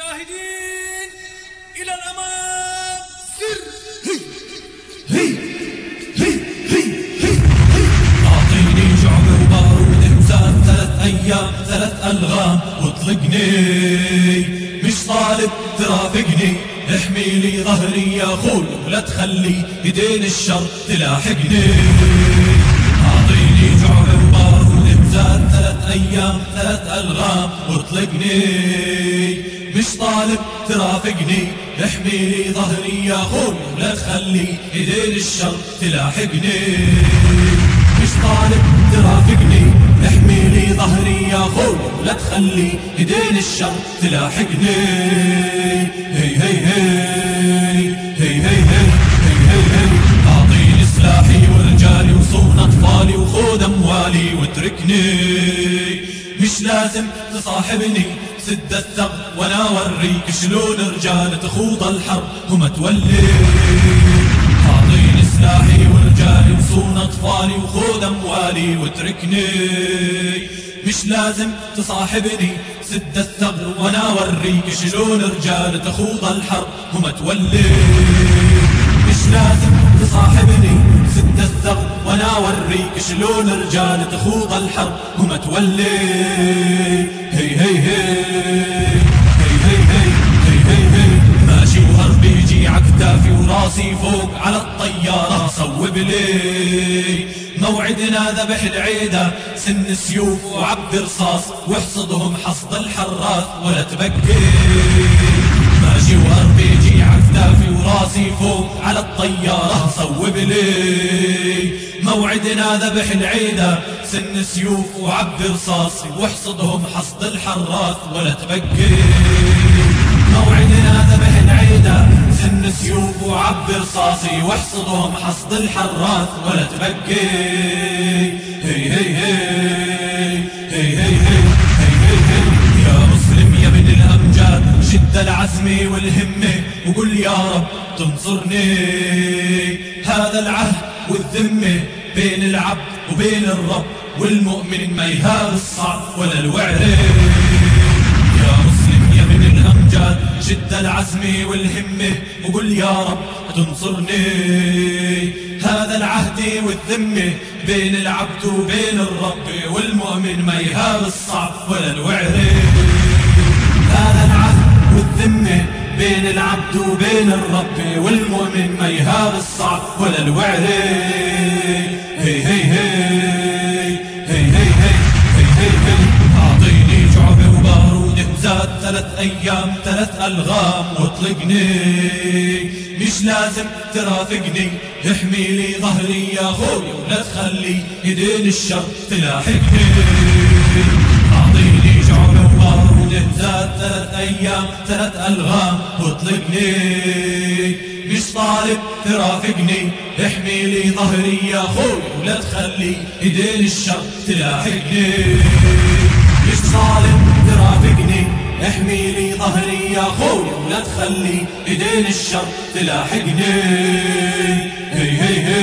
مجاهدين إلى الأمام. سر. هي. هي. هي. هي. هي. أعطيني شعب وبارود إنسان ثلاث أيام ثلاث ألغام. واطلقني مش طالب ترافقني احمي لي ظهري يا أخوي ولا تخلي يدين الشر تلاحقني. أعطيني شعب وبارود انزال ثلاث أيام ثلاث ألغام. واطلقني مش طالب ترافقني؟ احمي لي ظهري يا أخوي ولا تخلي يدين الشر تلاحقني. مش طالب ترافقني؟ احمي لي ظهري يا أخوي لا تخلي إيدين الشر تلاحقني. هي هي هي هي هي هي هي هي اعطيني سلاحي ورجالي وصون أطفالي وخذ أموالي واتركني. مش لازم تصاحبني سد الثغر وأنا اوريك شلون رجال تخوض الحرب. وما تولي اعطيني سلاحي ورجالي وصون أطفالي وخذ أموالي واتركني. مش لازم تصاحبني سد الثغر وأنا اوريك شلون رجال تخوض الحرب. وما تولي مش لازم تصاحبني سد الثغر وأنا اوريك شلون رجال تخوض الحرب. وما تولي هي هي هي ماشي وراسي فوق على الطيارة؟ صوب لي موعدنا ذبح العيدة سن السيوف وعبد رصاص واحصدهم حصد الحراس. ولا تبكي. ماشي واربيجي عكتافي وراسي فوق على الطيارة؟ صوب لي موعدنا ذبح العيدة سن سيوف وعب رصاص واحصدهم حصد الحراث ولا تبكي. موعدنا ذبح العيدة سن سيوف وعب رصاصي واحصدهم حصد الحراث ولا تبكي. هي هي هي هي هي هي شد العزم والهمة وقل يا رب تنصرني. هذا العهد والذمة بين العبد وبين الرب والمؤمن ما يهاب الصعب ولا الوعري يا مسلم يا من الأمجاد شد العزم والهمة وقل يا رب تنصرني هذا العهد والذمة بين العبد وبين الرب والمؤمن ما يهاب الصعب ولا الوعري هذا العهد والذمة بين العبد وبين الرب والمؤمن ما يهاب الصعب ولا الوعري هي هي هي هي هي هي هي هي أعطيني شعب وبارود زاد ثلاث أيام ثلاث ألغام. واطلقني مش لازم ترافقني. احمي لي ظهري يا خوي ولا تخلي يدين الشر تلاحقني. أعطيني زاد ثلاث أيام ثلاث ألغام واطلقني مش طالب ترافقني احمي لي ظهري يا خوي ولا تخلي يدين الشر تلاحقني. مش ظالم ترافقني احمي لي ظهري يا خوي ولا تخلي إيدين الشر تلاحقني. هي هي هي.